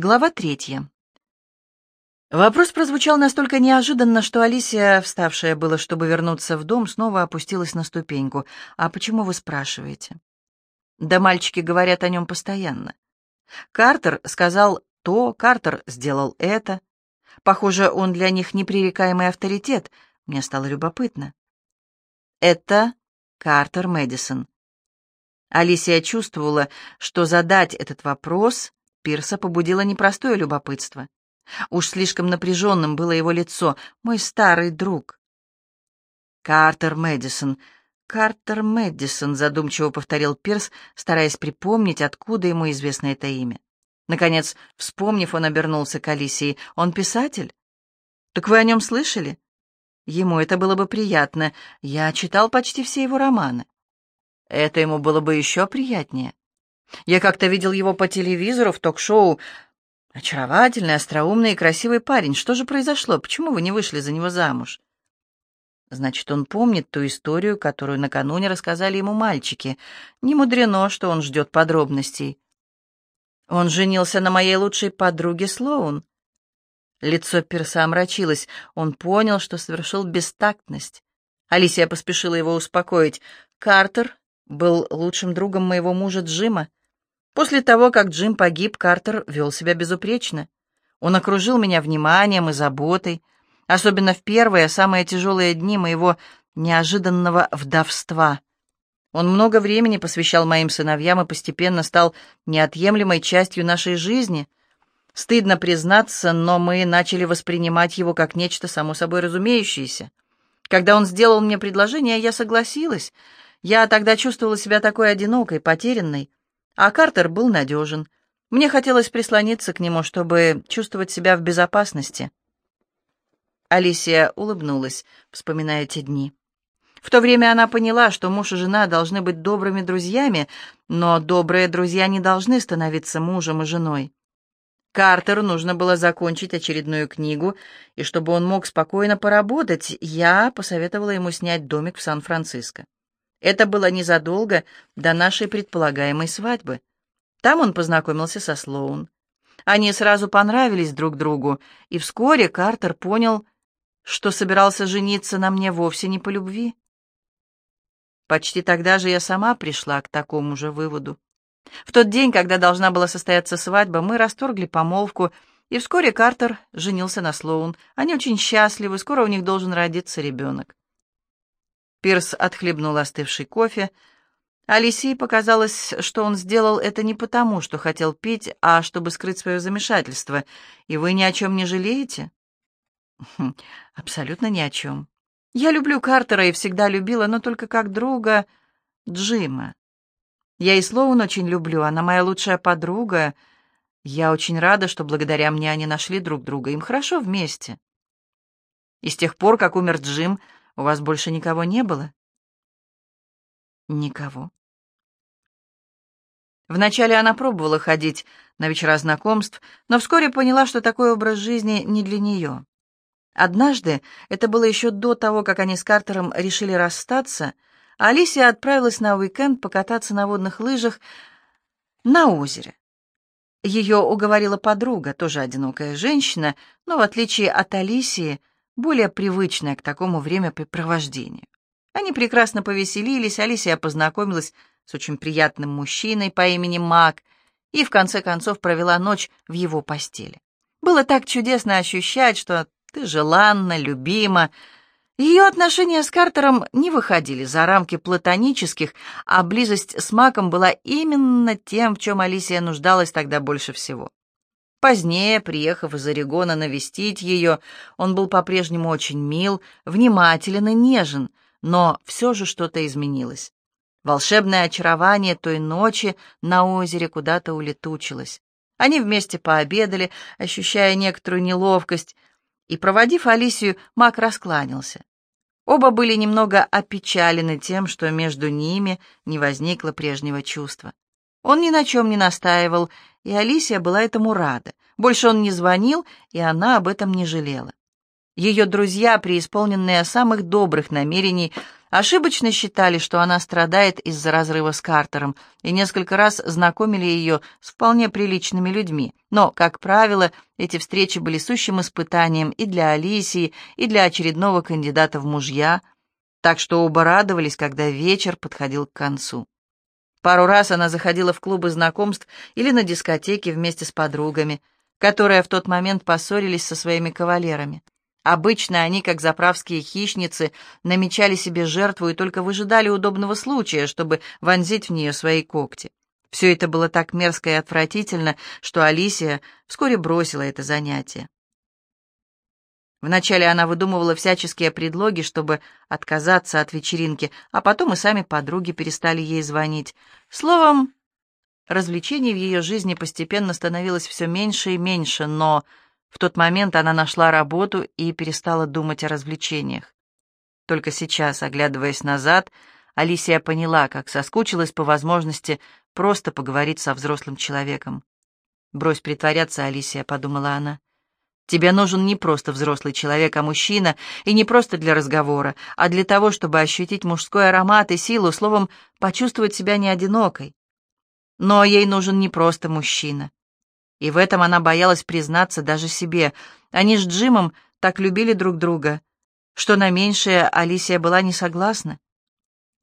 Глава третья. Вопрос прозвучал настолько неожиданно, что Алисия, вставшая было, чтобы вернуться в дом, снова опустилась на ступеньку. «А почему вы спрашиваете?» «Да мальчики говорят о нем постоянно. Картер сказал то, Картер сделал это. Похоже, он для них непререкаемый авторитет. Мне стало любопытно. Это Картер Мэдисон. Алисия чувствовала, что задать этот вопрос Пирса побудило непростое любопытство. Уж слишком напряженным было его лицо. «Мой старый друг». «Картер Мэдисон», «Картер Мэдисон», — задумчиво повторил Пирс, стараясь припомнить, откуда ему известно это имя. Наконец, вспомнив, он обернулся к Алисии. «Он писатель?» «Так вы о нем слышали?» «Ему это было бы приятно. Я читал почти все его романы». «Это ему было бы еще приятнее. Я как-то видел его по телевизору в ток-шоу. Очаровательный, остроумный и красивый парень. Что же произошло? Почему вы не вышли за него замуж? Значит, он помнит ту историю, которую накануне рассказали ему мальчики. Не мудрено, что он ждет подробностей. Он женился на моей лучшей подруге Слоун. Лицо Пирса омрачилось. Он понял, что совершил бестактность. Алисия поспешила его успокоить. Картер был лучшим другом моего мужа Джима. После того, как Джим погиб, Картер вел себя безупречно. Он окружил меня вниманием и заботой, особенно в первые, самые тяжелые дни моего неожиданного вдовства. Он много времени посвящал моим сыновьям и постепенно стал неотъемлемой частью нашей жизни. Стыдно признаться, но мы начали воспринимать его как нечто само собой разумеющееся. Когда он сделал мне предложение, я согласилась. Я тогда чувствовала себя такой одинокой, потерянной. А Картер был надежен. Мне хотелось прислониться к нему, чтобы чувствовать себя в безопасности. Алисия улыбнулась, вспоминая те дни. В то время она поняла, что муж и жена должны быть добрыми друзьями, но добрые друзья не должны становиться мужем и женой. Картеру нужно было закончить очередную книгу, и чтобы он мог спокойно поработать, я посоветовала ему снять домик в Сан-Франциско. Это было незадолго до нашей предполагаемой свадьбы. Там он познакомился со Слоун. Они сразу понравились друг другу, и вскоре Картер понял, что собирался жениться на мне вовсе не по любви. Почти тогда же я сама пришла к такому же выводу. В тот день, когда должна была состояться свадьба, мы расторгли помолвку, и вскоре Картер женился на Слоун. Они очень счастливы, скоро у них должен родиться ребенок. Пирс отхлебнул остывший кофе. Алисии показалось, что он сделал это не потому, что хотел пить, а чтобы скрыть свое замешательство. «И вы ни о чем не жалеете?» хм, «Абсолютно ни о чем. Я люблю Картера и всегда любила, но только как друга Джима. Я и Слоун очень люблю, она моя лучшая подруга. Я очень рада, что благодаря мне они нашли друг друга. Им хорошо вместе. И с тех пор, как умер Джим, у вас больше никого не было? Никого. Вначале она пробовала ходить на вечера знакомств, но вскоре поняла, что такой образ жизни не для нее. Однажды, это было еще до того, как они с Картером решили расстаться, Алисия отправилась на уикенд покататься на водных лыжах на озере. Ее уговорила подруга, тоже одинокая женщина, но, в отличие от Алисии, более привычная к такому времяпрепровождению. Они прекрасно повеселились, Алисия познакомилась с очень приятным мужчиной по имени Мак и, в конце концов, провела ночь в его постели. Было так чудесно ощущать, что ты желанна, любима. Ее отношения с Картером не выходили за рамки платонических, а близость с Маком была именно тем, в чем Алисия нуждалась тогда больше всего. Позднее, приехав из Орегона навестить ее, он был по-прежнему очень мил, внимателен и нежен, но все же что-то изменилось. Волшебное очарование той ночи на озере куда-то улетучилось. Они вместе пообедали, ощущая некоторую неловкость, и, проводив Алисию, Мак раскланялся. Оба были немного опечалены тем, что между ними не возникло прежнего чувства. Он ни на чем не настаивал, и Алисия была этому рада. Больше он не звонил, и она об этом не жалела. Ее друзья, преисполненные самых добрых намерений, ошибочно считали, что она страдает из-за разрыва с Картером, и несколько раз знакомили ее с вполне приличными людьми. Но, как правило, эти встречи были сущим испытанием и для Алисии, и для очередного кандидата в мужья, так что оба радовались, когда вечер подходил к концу. Пару раз она заходила в клубы знакомств или на дискотеки вместе с подругами, которые в тот момент поссорились со своими кавалерами. Обычно они, как заправские хищницы, намечали себе жертву и только выжидали удобного случая, чтобы вонзить в нее свои когти. Все это было так мерзко и отвратительно, что Алисия вскоре бросила это занятие. Вначале она выдумывала всяческие предлоги, чтобы отказаться от вечеринки, а потом и сами подруги перестали ей звонить. Словом, развлечений в ее жизни постепенно становилось все меньше и меньше, но в тот момент она нашла работу и перестала думать о развлечениях. Только сейчас, оглядываясь назад, Алисия поняла, как соскучилась по возможности просто поговорить со взрослым человеком. «Брось притворяться, Алисия», — подумала она. Тебе нужен не просто взрослый человек, а мужчина, и не просто для разговора, а для того, чтобы ощутить мужской аромат и силу, словом, почувствовать себя не одинокой. Но ей нужен не просто мужчина. И в этом она боялась признаться даже себе. Они с Джимом так любили друг друга, что на меньшее Алисия была не согласна.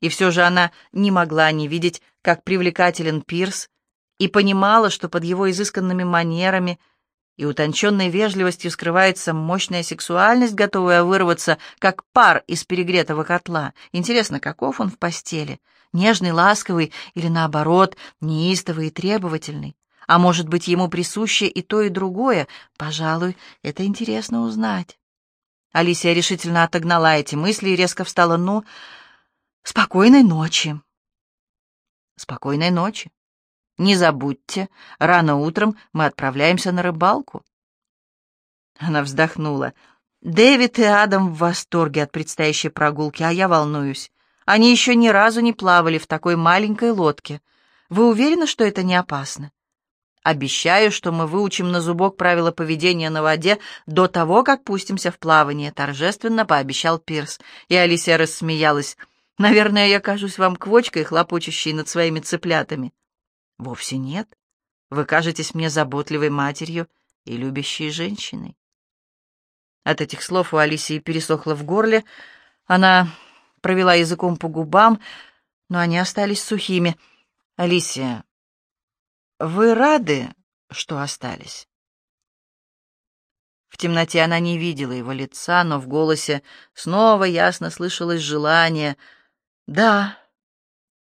И все же она не могла не видеть, как привлекателен Пирс, и понимала, что под его изысканными манерами — и утонченной вежливостью скрывается мощная сексуальность, готовая вырваться, как пар из перегретого котла. Интересно, каков он в постели? Нежный, ласковый или, наоборот, неистовый и требовательный? А может быть, ему присуще и то, и другое? Пожалуй, это интересно узнать. Алисия решительно отогнала эти мысли и резко встала. «Ну, спокойной ночи!» «Спокойной ночи!» Не забудьте, рано утром мы отправляемся на рыбалку. Она вздохнула. Дэвид и Адам в восторге от предстоящей прогулки, а я волнуюсь. Они еще ни разу не плавали в такой маленькой лодке. Вы уверены, что это не опасно? Обещаю, что мы выучим на зубок правила поведения на воде до того, как пустимся в плавание, торжественно пообещал Пирс. И Алисия рассмеялась. Наверное, я кажусь вам квочкой, хлопочущей над своими цыплятами. Вовсе нет. Вы кажетесь мне заботливой матерью и любящей женщиной. От этих слов у Алисии пересохло в горле. Она провела языком по губам, но они остались сухими. «Алисия, вы рады, что остались?» В темноте она не видела его лица, но в голосе снова ясно слышалось желание. «Да,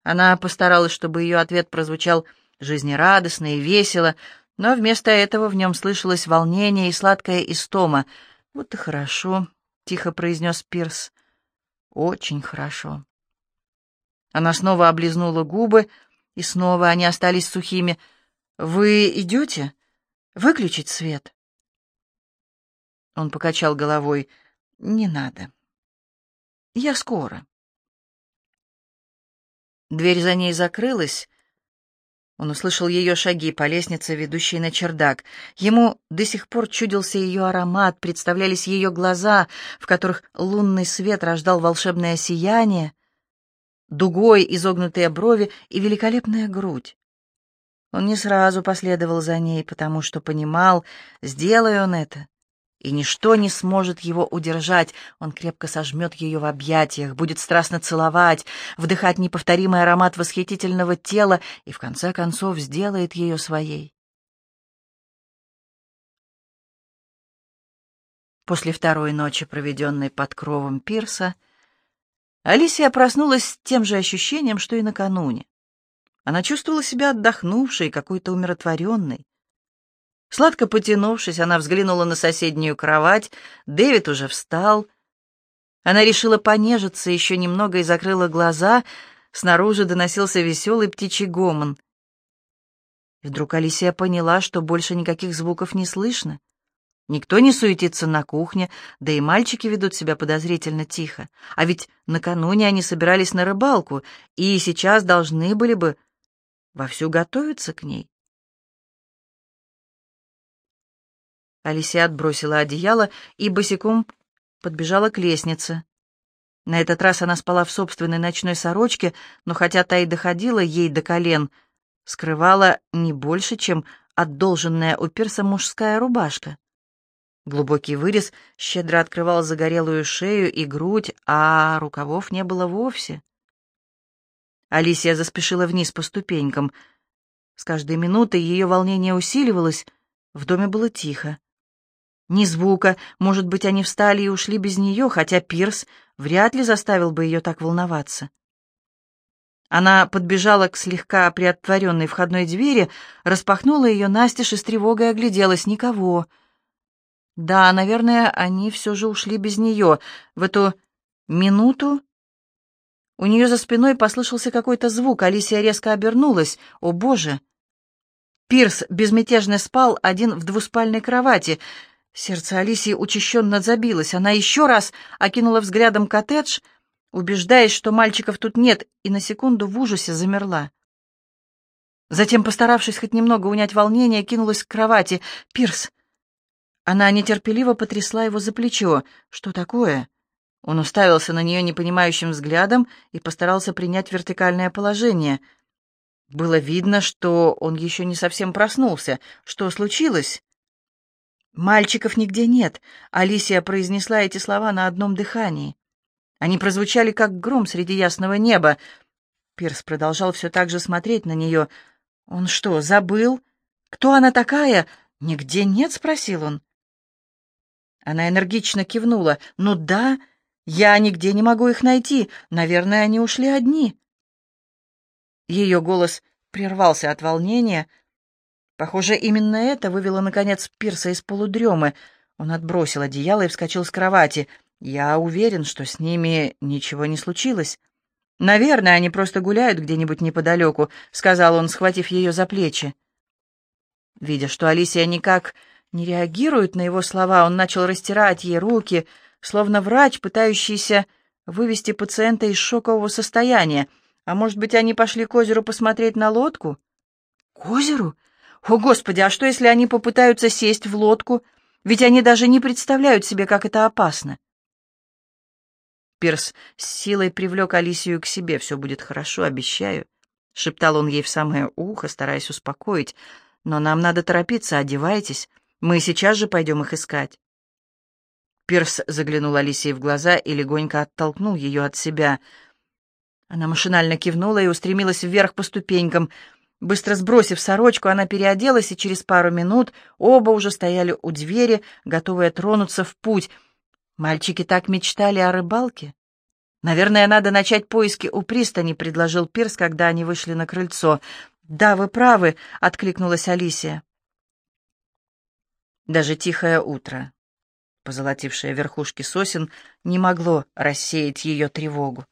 она постаралась, чтобы ее ответ прозвучал жизнерадостно и весело, но вместо этого в нем слышалось волнение и сладкая истома. «Вот и хорошо», — тихо произнес Пирс. «Очень хорошо». Она снова облизнула губы, и снова они остались сухими. «Вы идете? Выключить свет?» Он покачал головой. «Не надо. Я скоро». Дверь за ней закрылась. Он услышал ее шаги по лестнице, ведущей на чердак. Ему до сих пор чудился ее аромат, представлялись ее глаза, в которых лунный свет рождал волшебное сияние, дугой изогнутые брови и великолепная грудь. Он не сразу последовал за ней, потому что понимал, сделай он это, и ничто не сможет его удержать. Он крепко сожмет ее в объятиях, будет страстно целовать, вдыхать неповторимый аромат восхитительного тела и, в конце концов, сделает ее своей. После второй ночи, проведенной под кровом пирса, Алисия проснулась с тем же ощущением, что и накануне. Она чувствовала себя отдохнувшей, какой-то умиротворенной. Сладко потянувшись, она взглянула на соседнюю кровать. Дэвид уже встал. Она решила понежиться еще немного и закрыла глаза. Снаружи доносился веселый птичий гомон. И вдруг Алисия поняла, что больше никаких звуков не слышно. Никто не суетится на кухне, да и мальчики ведут себя подозрительно тихо. А ведь накануне они собирались на рыбалку, и сейчас должны были бы вовсю готовиться к ней. Алисия отбросила одеяло и босиком подбежала к лестнице. На этот раз она спала в собственной ночной сорочке, но хотя та и доходила ей до колен, скрывала не больше, чем отдолженная у пирса мужская рубашка. Глубокий вырез щедро открывал загорелую шею и грудь, а рукавов не было вовсе. Алисия заспешила вниз по ступенькам. С каждой минутой ее волнение усиливалось, в доме было тихо. Ни звука, может быть, они встали и ушли без нее, хотя Пирс вряд ли заставил бы ее так волноваться. Она подбежала к слегка приотворенной входной двери, распахнула ее настежь и с тревогой огляделась. Никого. Да, наверное, они все же ушли без нее. В эту минуту у нее за спиной послышался какой-то звук. Алисия резко обернулась. О, Боже! Пирс безмятежно спал один в двуспальной кровати — Сердце Алисии учащенно забилось. Она еще раз окинула взглядом коттедж, убеждаясь, что мальчиков тут нет, и на секунду в ужасе замерла. Затем, постаравшись хоть немного унять волнение, кинулась к кровати. «Пирс!» Она нетерпеливо потрясла его за плечо. «Что такое?» Он уставился на нее непонимающим взглядом и постарался принять вертикальное положение. Было видно, что он еще не совсем проснулся. «Что случилось?» «Мальчиков нигде нет», — Алисия произнесла эти слова на одном дыхании. Они прозвучали, как гром среди ясного неба. Пирс продолжал все так же смотреть на нее. «Он что, забыл? Кто она такая?» «Нигде нет?» — спросил он. Она энергично кивнула. «Ну да, я нигде не могу их найти. Наверное, они ушли одни». Ее голос прервался от волнения, — Похоже, именно это вывело, наконец, Пирса из полудремы. Он отбросил одеяло и вскочил с кровати. «Я уверен, что с ними ничего не случилось. Наверное, они просто гуляют где-нибудь неподалеку», — сказал он, схватив ее за плечи. Видя, что Алисия никак не реагирует на его слова, он начал растирать ей руки, словно врач, пытающийся вывести пациента из шокового состояния. А может быть, они пошли к озеру посмотреть на лодку? «К озеру?» О, Господи, а что, если они попытаются сесть в лодку? Ведь они даже не представляют себе, как это опасно. Пирс с силой привлек Алисию к себе. «Все будет хорошо, обещаю», — шептал он ей в самое ухо, стараясь успокоить. «Но нам надо торопиться, одевайтесь. Мы сейчас же пойдем их искать». Пирс заглянул Алисии в глаза и легонько оттолкнул ее от себя. Она машинально кивнула и устремилась вверх по ступенькам — Быстро сбросив сорочку, она переоделась, и через пару минут оба уже стояли у двери, готовые тронуться в путь. Мальчики так мечтали о рыбалке. «Наверное, надо начать поиски у пристани», — предложил Пирс, когда они вышли на крыльцо. «Да, вы правы», — откликнулась Алисия. Даже тихое утро, позолотившее верхушки сосен, не могло рассеять ее тревогу.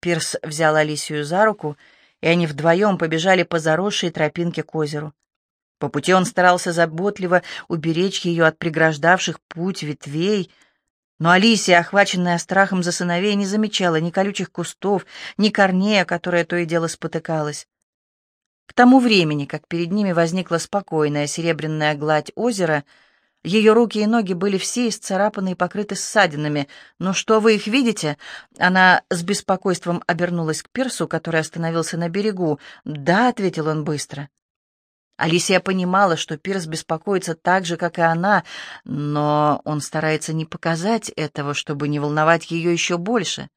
Пирс взял Алисию за руку и они вдвоем побежали по заросшей тропинке к озеру. По пути он старался заботливо уберечь ее от преграждавших путь ветвей, но Алисия, охваченная страхом за сыновей, не замечала ни колючих кустов, ни корней, которая то и дело спотыкалась. К тому времени, как перед ними возникла спокойная серебряная гладь озера, ее руки и ноги были все исцарапаны и покрыты ссадинами. «Ну что, вы их видите?» Она с беспокойством обернулась к Пирсу, который остановился на берегу. «Да», — ответил он быстро. Алисия понимала, что Пирс беспокоится так же, как и она, но он старается не показать этого, чтобы не волновать ее еще больше.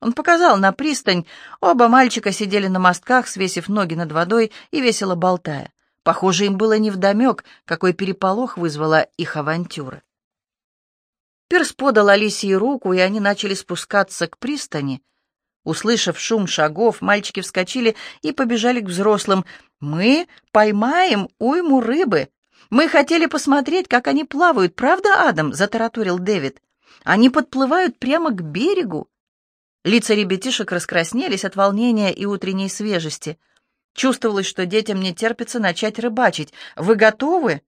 Он показал на пристань. Оба мальчика сидели на мостках, свесив ноги над водой и весело болтая. Похоже, им было невдомек, какой переполох вызвала их авантюра. Перс подал Алисии руку, и они начали спускаться к пристани. Услышав шум шагов, мальчики вскочили и побежали к взрослым. «Мы поймаем уйму рыбы. Мы хотели посмотреть, как они плавают, правда, Адам?» — затараторил Дэвид. «Они подплывают прямо к берегу». Лица ребятишек раскраснелись от волнения и утренней свежести. Чувствовалось, что детям не терпится начать рыбачить. «Вы готовы?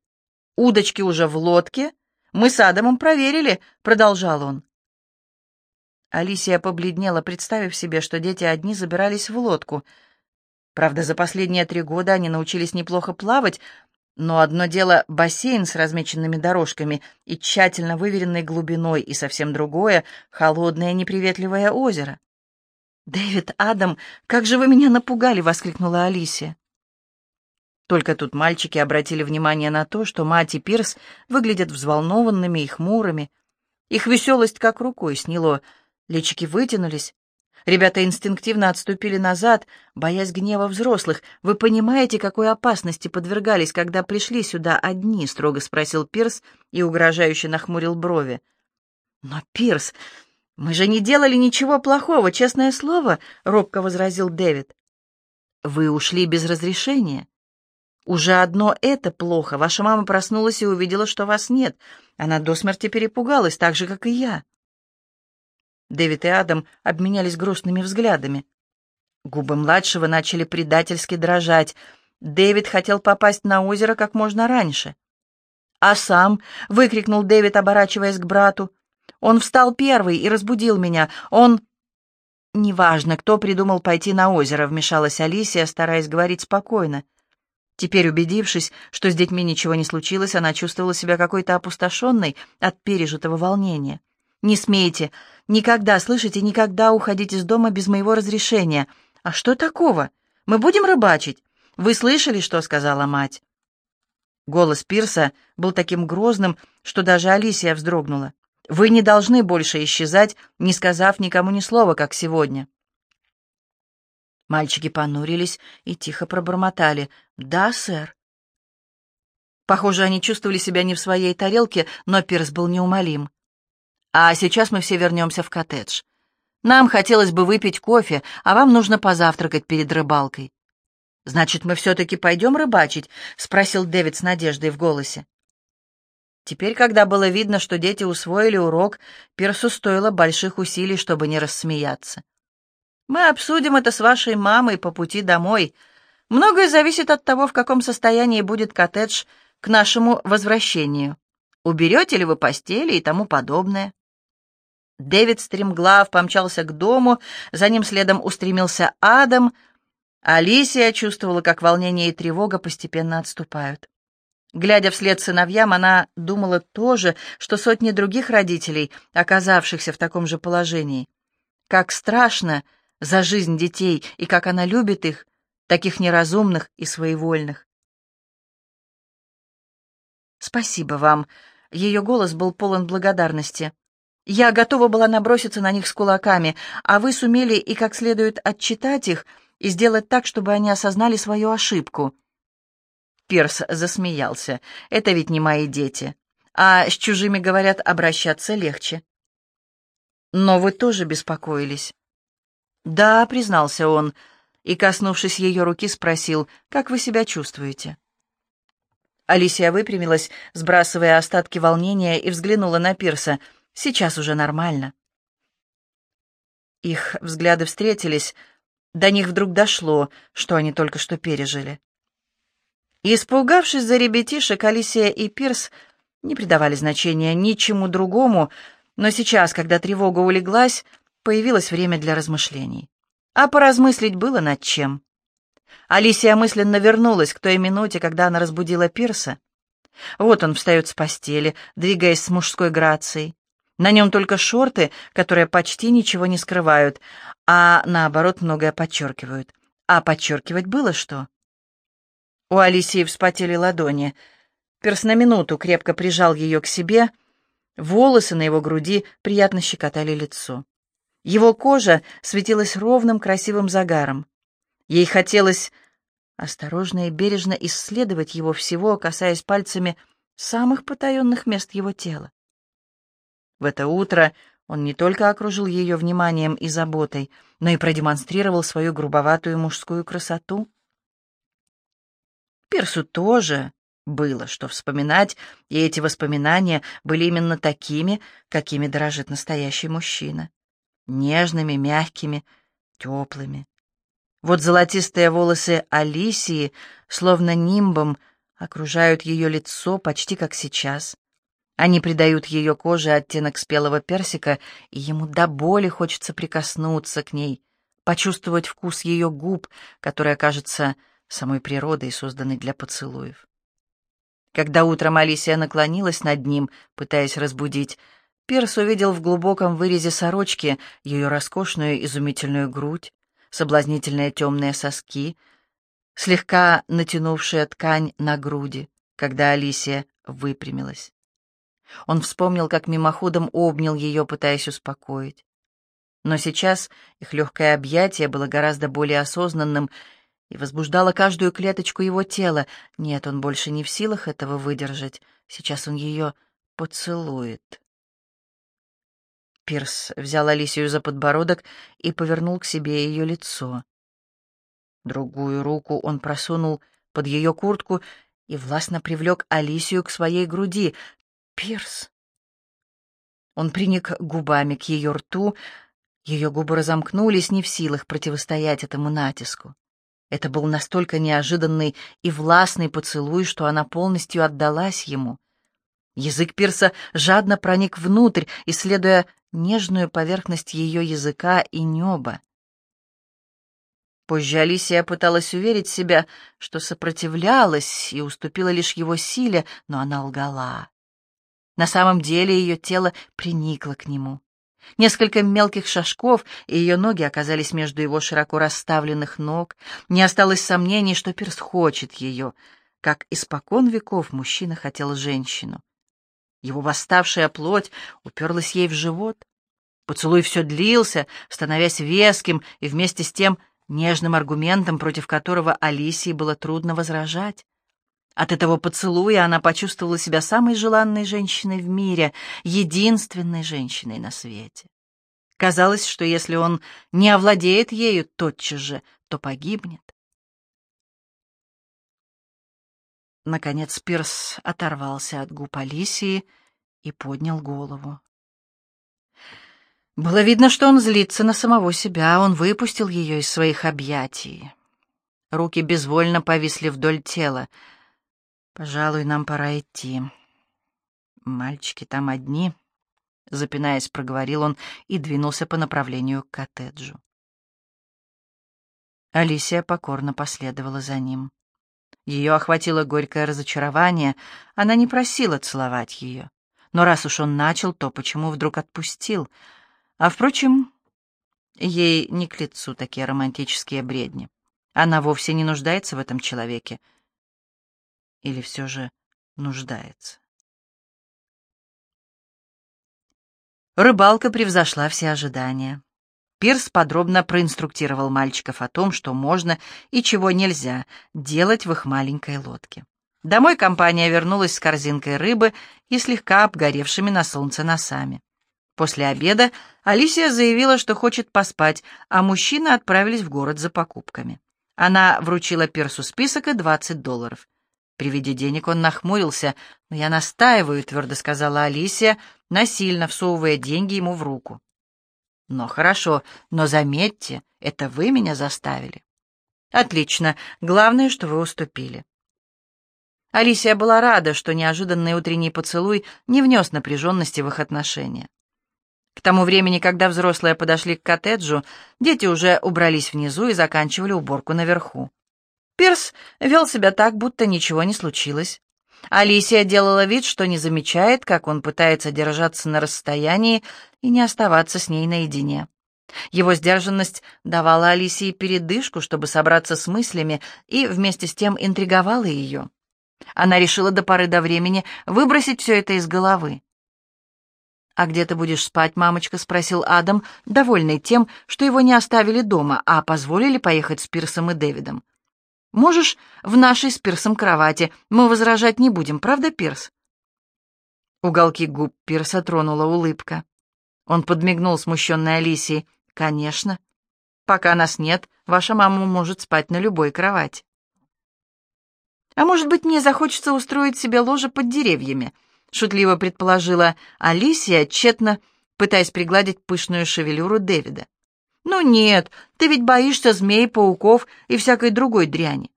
Удочки уже в лодке. Мы с Адамом проверили», — продолжал он. Алисия побледнела, представив себе, что дети одни забирались в лодку. Правда, за последние три года они научились неплохо плавать, Но одно дело бассейн с размеченными дорожками и тщательно выверенной глубиной, и совсем другое — холодное неприветливое озеро. «Дэвид, Адам, как же вы меня напугали!» — воскликнула Алисия. Только тут мальчики обратили внимание на то, что мать и Пирс выглядят взволнованными и хмурыми. Их веселость как рукой сняло, личики вытянулись, Ребята инстинктивно отступили назад, боясь гнева взрослых. «Вы понимаете, какой опасности подвергались, когда пришли сюда одни?» — строго спросил Пирс и угрожающе нахмурил брови. «Но, Пирс, мы же не делали ничего плохого, честное слово», — робко возразил Дэвид. «Вы ушли без разрешения. Уже одно это плохо. Ваша мама проснулась и увидела, что вас нет. Она до смерти перепугалась, так же, как и я». Дэвид и Адам обменялись грустными взглядами. Губы младшего начали предательски дрожать. Дэвид хотел попасть на озеро как можно раньше. «А сам?» — выкрикнул Дэвид, оборачиваясь к брату. «Он встал первый и разбудил меня. Он...» «Неважно, кто придумал пойти на озеро», — вмешалась Алисия, стараясь говорить спокойно. Теперь, убедившись, что с детьми ничего не случилось, она чувствовала себя какой-то опустошенной от пережитого волнения. «Не смейте! Никогда, слышите, никогда уходить из дома без моего разрешения. А что такого? Мы будем рыбачить? Вы слышали, что сказала мать?» Голос Пирса был таким грозным, что даже Алисия вздрогнула. «Вы не должны больше исчезать, не сказав никому ни слова, как сегодня». Мальчики понурились и тихо пробормотали. «Да, сэр». Похоже, они чувствовали себя не в своей тарелке, но Пирс был неумолим. А сейчас мы все вернемся в коттедж. Нам хотелось бы выпить кофе, а вам нужно позавтракать перед рыбалкой. «Значит, мы все-таки пойдем рыбачить?» — спросил Дэвид с надеждой в голосе. Теперь, когда было видно, что дети усвоили урок, Пирсу стоило больших усилий, чтобы не рассмеяться. «Мы обсудим это с вашей мамой по пути домой. Многое зависит от того, в каком состоянии будет коттедж к нашему возвращению. Уберете ли вы постели и тому подобное?» Дэвид стремглав помчался к дому, за ним следом устремился Адам. Алисия чувствовала, как волнение и тревога постепенно отступают. Глядя вслед сыновьям, она думала то же, что сотни других родителей, оказавшихся в таком же положении. Как страшно за жизнь детей и как она любит их, таких неразумных и своевольных. «Спасибо вам», — ее голос был полон благодарности. Я готова была наброситься на них с кулаками, а вы сумели и как следует отчитать их и сделать так, чтобы они осознали свою ошибку. Перс засмеялся. «Это ведь не мои дети. А с чужими, говорят, обращаться легче». «Но вы тоже беспокоились?» «Да», — признался он, и, коснувшись ее руки, спросил, «Как вы себя чувствуете?» Алисия выпрямилась, сбрасывая остатки волнения, и взглянула на Пирса — Сейчас уже нормально. Их взгляды встретились. До них вдруг дошло, что они только что пережили. Испугавшись за ребятишек, Алисия и Пирс не придавали значения ничему другому, но сейчас, когда тревога улеглась, появилось время для размышлений. А поразмыслить было над чем. Алисия мысленно вернулась к той минуте, когда она разбудила Пирса. Вот он встает с постели, двигаясь с мужской грацией. На нем только шорты, которые почти ничего не скрывают, а наоборот многое подчеркивают. А подчеркивать было что? У Алисии вспотели ладони. Перс на минуту крепко прижал ее к себе. Волосы на его груди приятно щекотали лицо. Его кожа светилась ровным красивым загаром. Ей хотелось осторожно и бережно исследовать его всего, касаясь пальцами самых потаенных мест его тела. В это утро он не только окружил ее вниманием и заботой, но и продемонстрировал свою грубоватую мужскую красоту. Персу тоже было что вспоминать, и эти воспоминания были именно такими, какими дорожит настоящий мужчина. Нежными, мягкими, теплыми. Вот золотистые волосы Алисии, словно нимбом, окружают ее лицо почти как сейчас. Они придают ее коже оттенок спелого персика, и ему до боли хочется прикоснуться к ней, почувствовать вкус ее губ, которая кажется самой природой, созданной для поцелуев. Когда утром Алисия наклонилась над ним, пытаясь разбудить, Пирс увидел в глубоком вырезе сорочки ее роскошную изумительную грудь, соблазнительные темные соски, слегка натянувшая ткань на груди, когда Алисия выпрямилась. Он вспомнил, как мимоходом обнял ее, пытаясь успокоить. Но сейчас их легкое объятие было гораздо более осознанным и возбуждало каждую клеточку его тела. Нет, он больше не в силах этого выдержать. Сейчас он ее поцелует. Пирс взял Алисию за подбородок и повернул к себе ее лицо. Другую руку он просунул под ее куртку и властно привлек Алисию к своей груди. «Пирс!» Он приник губами к ее рту, ее губы разомкнулись, не в силах противостоять этому натиску. Это был настолько неожиданный и властный поцелуй, что она полностью отдалась ему. Язык Пирса жадно проник внутрь, исследуя нежную поверхность ее языка и неба. Позже Алисия пыталась уверить себя, что сопротивлялась и уступила лишь его силе, но она лгала. На самом деле ее тело приникло к нему. Несколько мелких шажков, и ее ноги оказались между его широко расставленных ног. Не осталось сомнений, что Пирс хочет ее, как испокон веков мужчина хотел женщину. Его восставшая плоть уперлась ей в живот. Поцелуй все длился, становясь веским и вместе с тем нежным аргументом, против которого Алисии было трудно возражать. От этого поцелуя она почувствовала себя самой желанной женщиной в мире, единственной женщиной на свете. Казалось, что если он не овладеет ею тотчас же, то погибнет. Наконец Пирс оторвался от губ Алисии и поднял голову. Было видно, что он злится на самого себя, он выпустил ее из своих объятий. Руки безвольно повисли вдоль тела — «Пожалуй, нам пора идти. Мальчики там одни», — запинаясь, проговорил он и двинулся по направлению к коттеджу. Алисия покорно последовала за ним. Ее охватило горькое разочарование, она не просила целовать ее. Но раз уж он начал, то почему вдруг отпустил? А, впрочем, ей не к лицу такие романтические бредни. Она вовсе не нуждается в этом человеке — или все же нуждается. Рыбалка превзошла все ожидания. Пирс подробно проинструктировал мальчиков о том, что можно и чего нельзя делать в их маленькой лодке. Домой компания вернулась с корзинкой рыбы и слегка обгоревшими на солнце носами. После обеда Алисия заявила, что хочет поспать, а мужчины отправились в город за покупками. Она вручила Пирсу список и 20 долларов. При виде денег он нахмурился. «Но я настаиваю», — твердо сказала Алисия, насильно всовывая деньги ему в руку. «Но хорошо, но заметьте, это вы меня заставили». «Отлично. Главное, что вы уступили». Алисия была рада, что неожиданный утренний поцелуй не внес напряженности в их отношения. К тому времени, когда взрослые подошли к коттеджу, дети уже убрались внизу и заканчивали уборку наверху. Пирс вел себя так, будто ничего не случилось. Алисия делала вид, что не замечает, как он пытается держаться на расстоянии и не оставаться с ней наедине. Его сдержанность давала Алисии передышку, чтобы собраться с мыслями, и вместе с тем интриговала ее. Она решила до поры до времени выбросить все это из головы. «А где ты будешь спать, мамочка?» — спросил Адам, довольный тем, что его не оставили дома, а позволили поехать с Пирсом и Дэвидом. Можешь в нашей с Пирсом кровати. Мы возражать не будем, правда, Пирс?» Уголки губ Пирса тронула улыбка. Он подмигнул смущенной Алисии. «Конечно. Пока нас нет, ваша мама может спать на любой кровати». «А может быть, мне захочется устроить себе ложе под деревьями?» — шутливо предположила Алисия, тщетно пытаясь пригладить пышную шевелюру Дэвида. «Ну нет, ты ведь боишься змей, пауков и всякой другой дряни».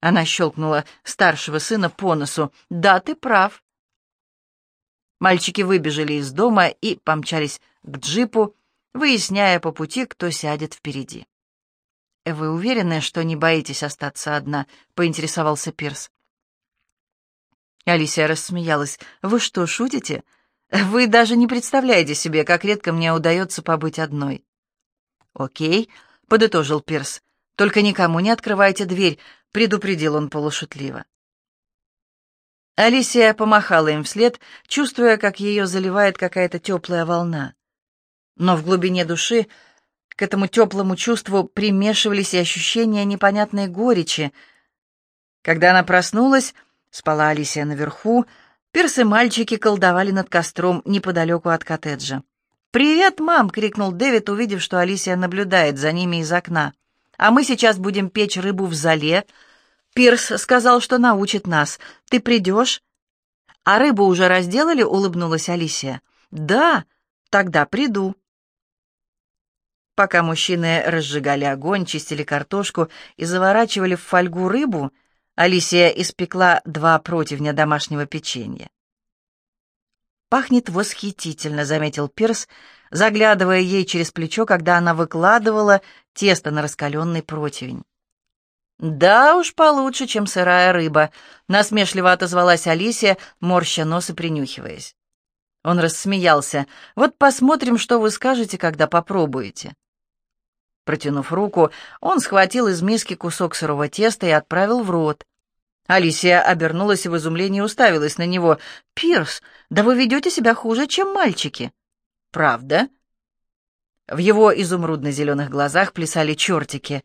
Она щелкнула старшего сына по носу. «Да, ты прав». Мальчики выбежали из дома и помчались к джипу, выясняя по пути, кто сядет впереди. «Вы уверены, что не боитесь остаться одна?» — поинтересовался Пирс. Алисия рассмеялась. «Вы что, шутите? Вы даже не представляете себе, как редко мне удается побыть одной». «Окей», — подытожил Пирс. «Только никому не открывайте дверь», — предупредил он полушутливо. Алисия помахала им вслед, чувствуя, как ее заливает какая-то теплая волна. Но в глубине души к этому теплому чувству примешивались и ощущения непонятной горечи. Когда она проснулась, спала Алисия наверху, Пирс и мальчики колдовали над костром неподалеку от коттеджа. «Привет, мам!» — крикнул Дэвид, увидев, что Алисия наблюдает за ними из окна. «А мы сейчас будем печь рыбу в зале. Пирс сказал, что научит нас. Ты придешь?» «А рыбу уже разделали?» — улыбнулась Алисия. «Да, тогда приду». Пока мужчины разжигали огонь, чистили картошку и заворачивали в фольгу рыбу, Алисия испекла два противня домашнего печенья. «Пахнет восхитительно», — заметил Пирс, заглядывая ей через плечо, когда она выкладывала тесто на раскаленный противень. «Да уж получше, чем сырая рыба», — насмешливо отозвалась Алисия, морща нос и принюхиваясь. Он рассмеялся. «Вот посмотрим, что вы скажете, когда попробуете». Протянув руку, он схватил из миски кусок сырого теста и отправил в рот. Алисия обернулась и в изумлении уставилась на него. «Пирс, да вы ведете себя хуже, чем мальчики». «Правда?» В его изумрудно-зеленых глазах плясали чертики.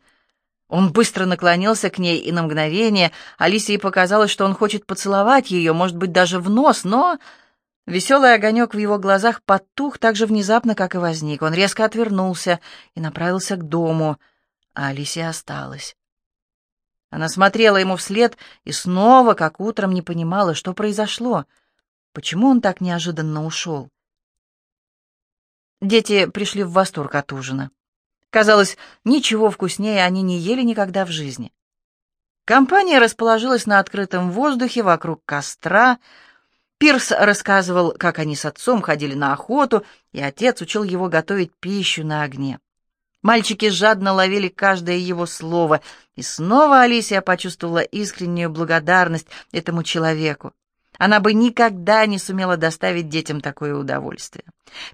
Он быстро наклонился к ней, и на мгновение Алисии показалось, что он хочет поцеловать ее, может быть, даже в нос, но... Веселый огонек в его глазах потух так же внезапно, как и возник. Он резко отвернулся и направился к дому, а Алисия осталась. Она смотрела ему вслед и снова, как утром, не понимала, что произошло. Почему он так неожиданно ушел? Дети пришли в восторг от ужина. Казалось, ничего вкуснее они не ели никогда в жизни. Компания расположилась на открытом воздухе вокруг костра. Пирс рассказывал, как они с отцом ходили на охоту, и отец учил его готовить пищу на огне. Мальчики жадно ловили каждое его слово, и снова Алисия почувствовала искреннюю благодарность этому человеку. Она бы никогда не сумела доставить детям такое удовольствие.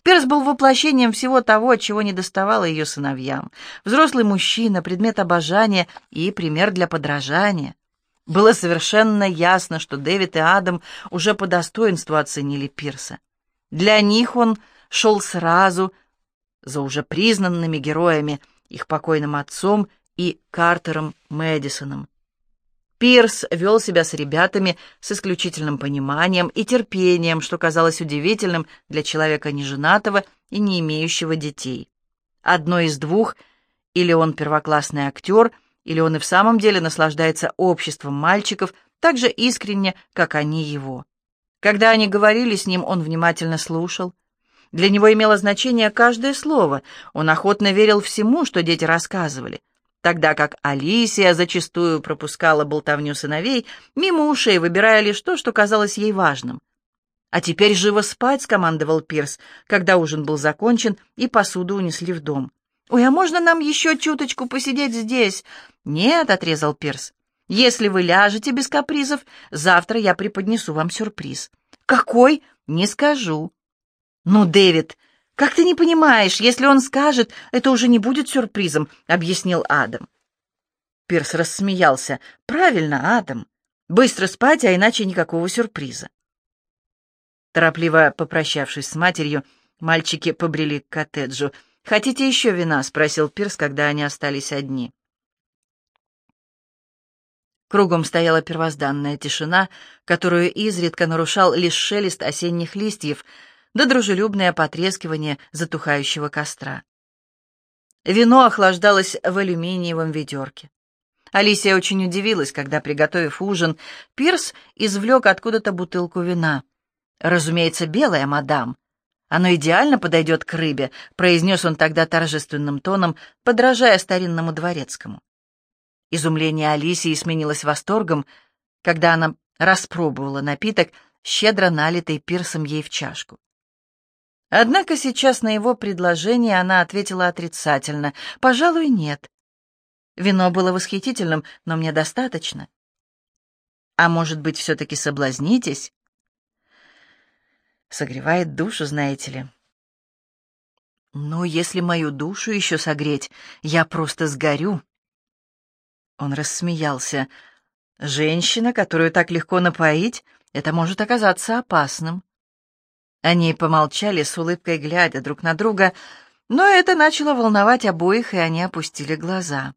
Перс был воплощением всего того, чего не доставало ее сыновьям. Взрослый мужчина, предмет обожания и пример для подражания. Было совершенно ясно, что Дэвид и Адам уже по достоинству оценили Пирса. Для них он шел сразу, за уже признанными героями, их покойным отцом и Картером Мэдисоном. Пирс вел себя с ребятами с исключительным пониманием и терпением, что казалось удивительным для человека неженатого и не имеющего детей. Одно из двух, или он первоклассный актер, или он и в самом деле наслаждается обществом мальчиков так же искренне, как они его. Когда они говорили с ним, он внимательно слушал, для него имело значение каждое слово. Он охотно верил всему, что дети рассказывали. Тогда как Алисия зачастую пропускала болтовню сыновей мимо ушей, выбирая лишь то, что казалось ей важным. «А теперь живо спать», — скомандовал Пирс, когда ужин был закончен и посуду унесли в дом. «Ой, а можно нам еще чуточку посидеть здесь?» «Нет», — отрезал Пирс. «Если вы ляжете без капризов, завтра я преподнесу вам сюрприз». «Какой?» «Не скажу». «Ну, Дэвид, как ты не понимаешь, если он скажет, это уже не будет сюрпризом», — объяснил Адам. Пирс рассмеялся. «Правильно, Адам. Быстро спать, а иначе никакого сюрприза». Торопливо попрощавшись с матерью, мальчики побрели к коттеджу. «Хотите еще вина?» — спросил Пирс, когда они остались одни. Кругом стояла первозданная тишина, которую изредка нарушал лишь шелест осенних листьев — да дружелюбное потрескивание затухающего костра. Вино охлаждалось в алюминиевом ведерке. Алисия очень удивилась, когда, приготовив ужин, Пирс извлек откуда-то бутылку вина. «Разумеется, белая, мадам. Оно идеально подойдет к рыбе», — произнес он тогда торжественным тоном, подражая старинному дворецкому. Изумление Алисии сменилось восторгом, когда она распробовала напиток, щедро налитый Пирсом ей в чашку. Однако сейчас на его предложение она ответила отрицательно. «Пожалуй, нет. Вино было восхитительным, но мне достаточно». А может быть, все-таки соблазнитесь? Согревает душу, знаете ли. Но если мою душу еще согреть, я просто сгорю. Он рассмеялся. Женщина, которую так легко напоить, это может оказаться опасным. Они помолчали с улыбкой, глядя друг на друга, но это начало волновать обоих, и они опустили глаза.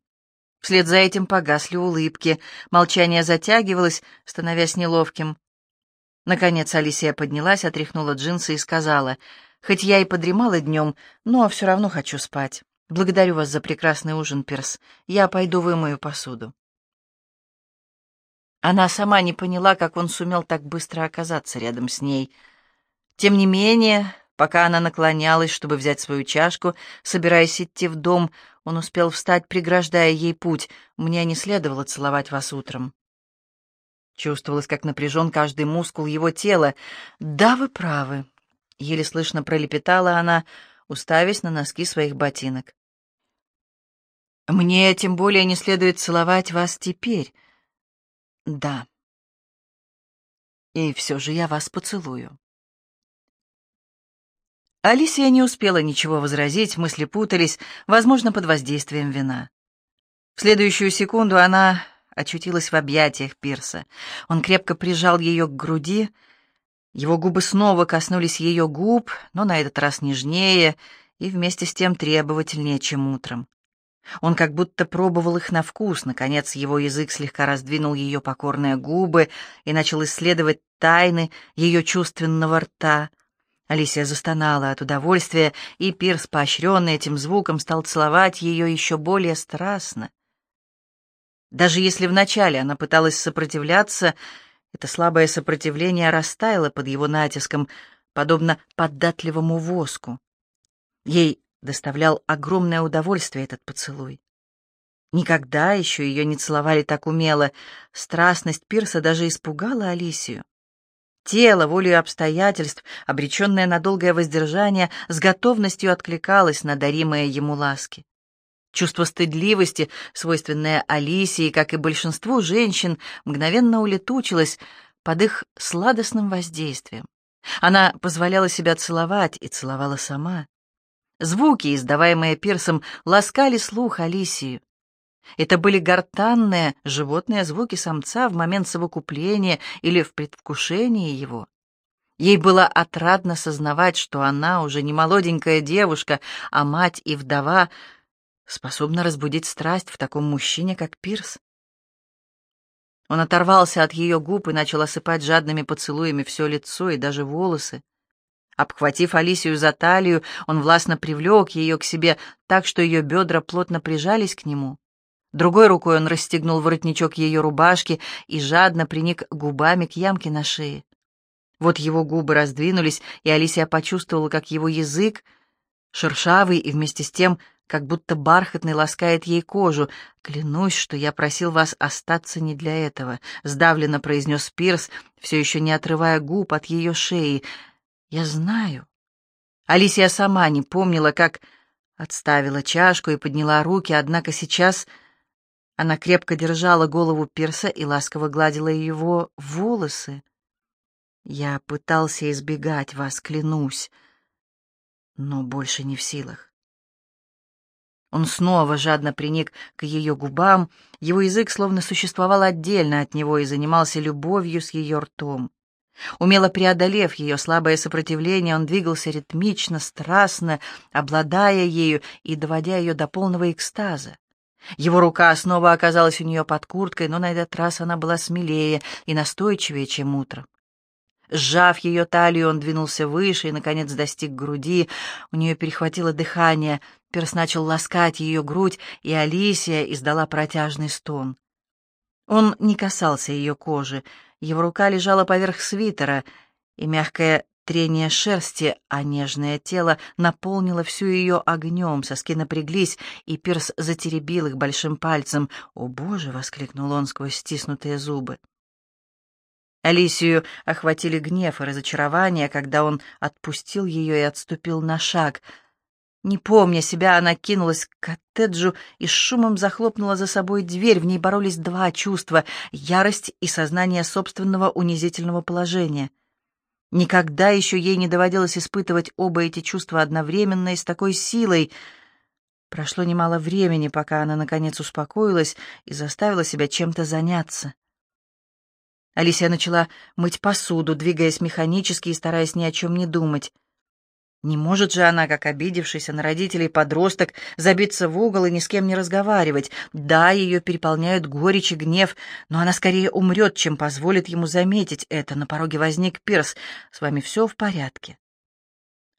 Вслед за этим погасли улыбки, молчание затягивалось, становясь неловким. Наконец Алисия поднялась, отряхнула джинсы и сказала, «Хоть я и подремала днем, но все равно хочу спать. Благодарю вас за прекрасный ужин, Перс. Я пойду вымою посуду». Она сама не поняла, как он сумел так быстро оказаться рядом с ней. Тем не менее, пока она наклонялась, чтобы взять свою чашку, собираясь идти в дом, он успел встать, преграждая ей путь. «Мне не следовало целовать вас утром». Чувствовалось, как напряжен каждый мускул его тела. «Да, вы правы», — еле слышно пролепетала она, уставясь на носки своих ботинок. «Мне тем более не следует целовать вас теперь». «Да». «И все же я вас поцелую». Алисия не успела ничего возразить, мысли путались, возможно, под воздействием вина. В следующую секунду она очутилась в объятиях Пирса. Он крепко прижал ее к груди. Его губы снова коснулись ее губ, но на этот раз нежнее и вместе с тем требовательнее, чем утром. Он как будто пробовал их на вкус. Наконец его язык слегка раздвинул ее покорные губы и начал исследовать тайны ее чувственного рта — Алисия застонала от удовольствия, и Пирс, поощренный этим звуком, стал целовать ее еще более страстно. Даже если вначале она пыталась сопротивляться, это слабое сопротивление растаяло под его натиском, подобно податливому воску. Ей доставлял огромное удовольствие этот поцелуй. Никогда еще ее не целовали так умело. Страстность Пирса даже испугала Алисию. Тело, волею обстоятельств, обреченное на долгое воздержание, с готовностью откликалось на даримые ему ласки. Чувство стыдливости, свойственное Алисии, как и большинству женщин, мгновенно улетучилось под их сладостным воздействием. Она позволяла себя целовать и целовала сама. Звуки, издаваемые Пирсом, ласкали слух Алисии. Это были гортанные животные звуки самца в момент совокупления или в предвкушении его. Ей было отрадно сознавать, что она уже не молоденькая девушка, а мать и вдова, способна разбудить страсть в таком мужчине, как Пирс. Он оторвался от ее губ и начал осыпать жадными поцелуями все лицо и даже волосы. Обхватив Алисию за талию, он властно привлек ее к себе так, что ее бедра плотно прижались к нему. Другой рукой он расстегнул воротничок ее рубашки и жадно приник губами к ямке на шее. Вот его губы раздвинулись, и Алисия почувствовала, как его язык, шершавый и вместе с тем, как будто бархатный, ласкает ей кожу. «Клянусь, что я просил вас остаться не для этого», — сдавленно произнес Пирс, все еще не отрывая губ от ее шеи. «Я знаю». Алисия сама не помнила, как отставила чашку и подняла руки, однако сейчас она крепко держала голову Пирса и ласково гладила его волосы. «Я пытался избегать вас, клянусь, но больше не в силах». Он снова жадно приник к ее губам, его язык словно существовал отдельно от него и занимался любовью с ее ртом. Умело преодолев ее слабое сопротивление, он двигался ритмично, страстно, обладая ею и доводя ее до полного экстаза. Его рука снова оказалась у нее под курткой, но на этот раз она была смелее и настойчивее, чем утром. Сжав ее талию, он двинулся выше и, наконец, достиг груди. У нее перехватило дыхание. Перс начал ласкать ее грудь, и Алисия издала протяжный стон. Он не касался ее кожи. Его рука лежала поверх свитера, и мягкая трение шерсти, а нежное тело наполнило всю ее огнем, соски напряглись, и Пирс затеребил их большим пальцем. «О, Боже!» — воскликнул он сквозь стиснутые зубы. Алисию охватили гнев и разочарование, когда он отпустил ее и отступил на шаг. Не помня себя, она кинулась к коттеджу и с шумом захлопнула за собой дверь. В ней боролись два чувства — ярость и сознание собственного унизительного положения. Никогда еще ей не доводилось испытывать оба эти чувства одновременно и с такой силой. Прошло немало времени, пока она, наконец, успокоилась и заставила себя чем-то заняться. Алисия начала мыть посуду, двигаясь механически и стараясь ни о чем не думать. Не может же она, как обидевшийся на родителей подросток, забиться в угол и ни с кем не разговаривать. Да, ее переполняют горечь и гнев, но она скорее умрет, чем позволит ему заметить это. На пороге возник Пирс. «С вами все в порядке?»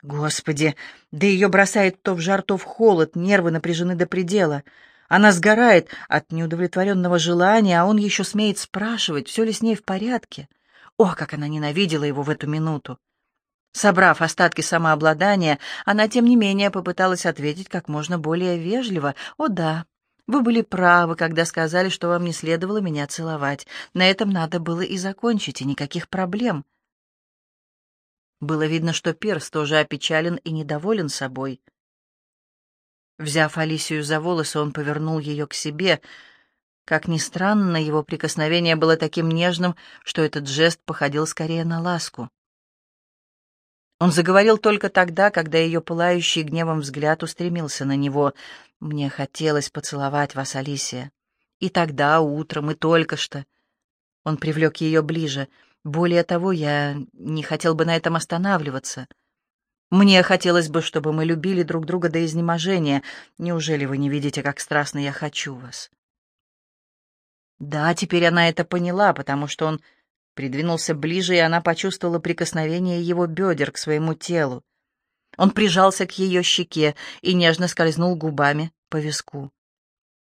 Господи, да ее бросает то в жар, то в холод, нервы напряжены до предела. Она сгорает от неудовлетворенного желания, а он еще смеет спрашивать, все ли с ней в порядке. Ох, как она ненавидела его в эту минуту! Собрав остатки самообладания, она, тем не менее, попыталась ответить как можно более вежливо. «О да, вы были правы, когда сказали, что вам не следовало меня целовать. На этом надо было и закончить, и никаких проблем». Было видно, что Перс тоже опечален и недоволен собой. Взяв Алисию за волосы, он повернул ее к себе. Как ни странно, его прикосновение было таким нежным, что этот жест походил скорее на ласку. Он заговорил только тогда, когда ее пылающий гневом взгляд устремился на него. «Мне хотелось поцеловать вас, Алисия. И тогда, утром, и только что». Он привлек ее ближе. «Более того, я не хотел бы на этом останавливаться. Мне хотелось бы, чтобы мы любили друг друга до изнеможения. Неужели вы не видите, как страстно я хочу вас?» Да, теперь она это поняла, потому что он Придвинулся ближе, и она почувствовала прикосновение его бедер к своему телу. Он прижался к ее щеке и нежно скользнул губами по виску.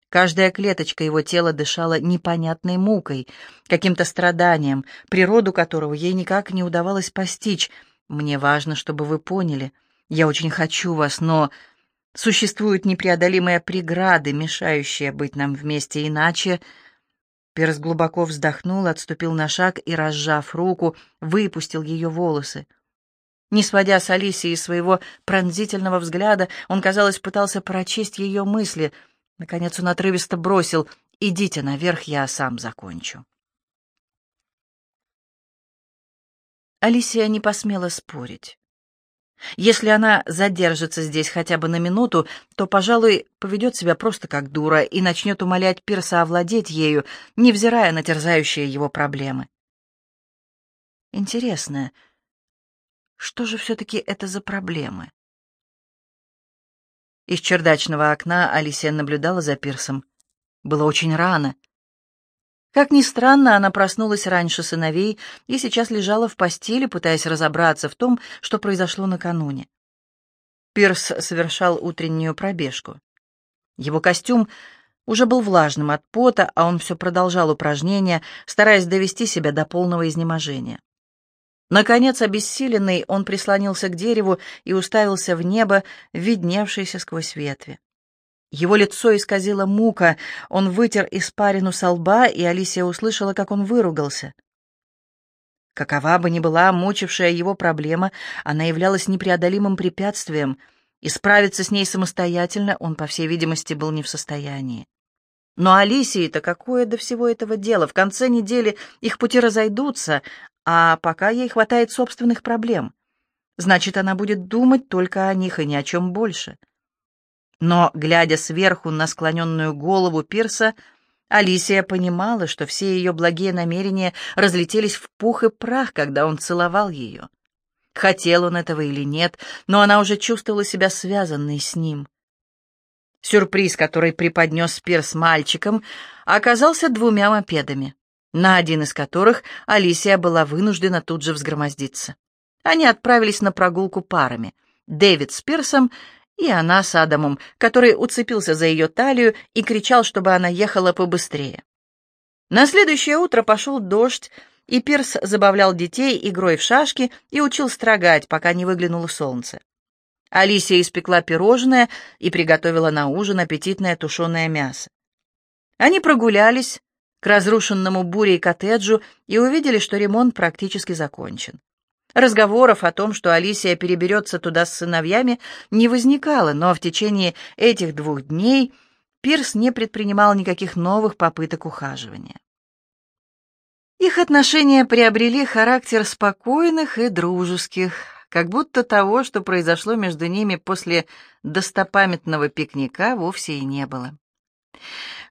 Каждая клеточка его тела дышала непонятной мукой, каким-то страданием, природу которого ей никак не удавалось постичь. «Мне важно, чтобы вы поняли. Я очень хочу вас, но существуют непреодолимые преграды, мешающие быть нам вместе, иначе...» Перс глубоко вздохнул, отступил на шаг и, разжав руку, выпустил ее волосы. Не сводя с Алисии своего пронзительного взгляда, он, казалось, пытался прочесть ее мысли. Наконец он отрывисто бросил «Идите наверх, я сам закончу». Алисия не посмела спорить. Если она задержится здесь хотя бы на минуту, то, пожалуй, поведет себя просто как дура и начнет умолять Пирса овладеть ею, невзирая на терзающие его проблемы. Интересно, что же все-таки это за проблемы? Из чердачного окна Алисия наблюдала за Пирсом. Было очень рано. Как ни странно, она проснулась раньше сыновей и сейчас лежала в постели, пытаясь разобраться в том, что произошло накануне. Пирс совершал утреннюю пробежку. Его костюм уже был влажным от пота, а он все продолжал упражнения, стараясь довести себя до полного изнеможения. Наконец, обессиленный, он прислонился к дереву и уставился в небо, видневшееся сквозь ветви. Его лицо исказило мука, он вытер испарину со лба, и Алисия услышала, как он выругался. Какова бы ни была мучившая его проблема, она являлась непреодолимым препятствием, и справиться с ней самостоятельно он, по всей видимости, был не в состоянии. Но Алисии-то какое до всего этого дело? В конце недели их пути разойдутся, а пока ей хватает собственных проблем. Значит, она будет думать только о них и ни о чем больше. Но, глядя сверху на склоненную голову Пирса, Алисия понимала, что все ее благие намерения разлетелись в пух и прах, когда он целовал ее. Хотел он этого или нет, но она уже чувствовала себя связанной с ним. Сюрприз, который преподнес Пирс мальчикам, оказался двумя мопедами, на один из которых Алисия была вынуждена тут же взгромоздиться. Они отправились на прогулку парами. Дэвид с Пирсом и она с Адамом, который уцепился за ее талию и кричал, чтобы она ехала побыстрее. На следующее утро пошел дождь, и Пирс забавлял детей игрой в шашки и учил строгать, пока не выглянуло солнце. Алисия испекла пирожное и приготовила на ужин аппетитное тушеное мясо. Они прогулялись к разрушенному бурей коттеджу и увидели, что ремонт практически закончен. Разговоров о том, что Алисия переберется туда с сыновьями, не возникало, но в течение этих двух дней Пирс не предпринимал никаких новых попыток ухаживания. Их отношения приобрели характер спокойных и дружеских, как будто того, что произошло между ними после достопамятного пикника, вовсе и не было.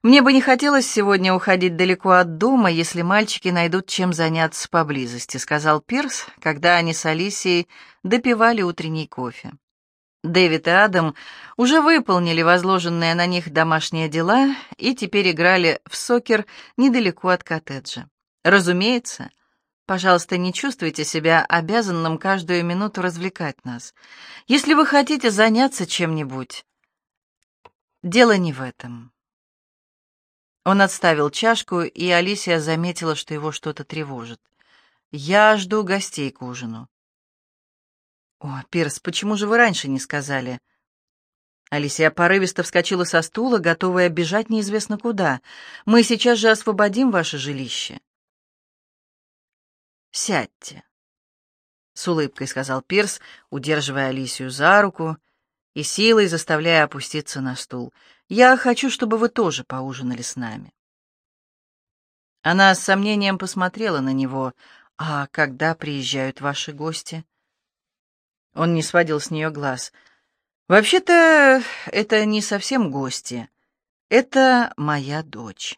Мне бы не хотелось сегодня уходить далеко от дома, если мальчики найдут чем заняться поблизости, сказал Пирс, когда они с Алисией допивали утренний кофе. Дэвид и Адам уже выполнили возложенные на них домашние дела и теперь играли в сокер недалеко от коттеджа. Разумеется, пожалуйста, не чувствуйте себя обязанным каждую минуту развлекать нас. Если вы хотите заняться чем-нибудь, дело не в этом. Он отставил чашку, и Алисия заметила, что его что-то тревожит. «Я жду гостей к ужину». «О, Пирс, почему же вы раньше не сказали?» Алисия порывисто вскочила со стула, готовая бежать неизвестно куда. «Мы сейчас же освободим ваше жилище». «Сядьте», — с улыбкой сказал Пирс, удерживая Алисию за руку и силой заставляя опуститься на стул. Я хочу, чтобы вы тоже поужинали с нами». Она с сомнением посмотрела на него. «А когда приезжают ваши гости?» Он не сводил с нее глаз. «Вообще-то это не совсем гости. Это моя дочь».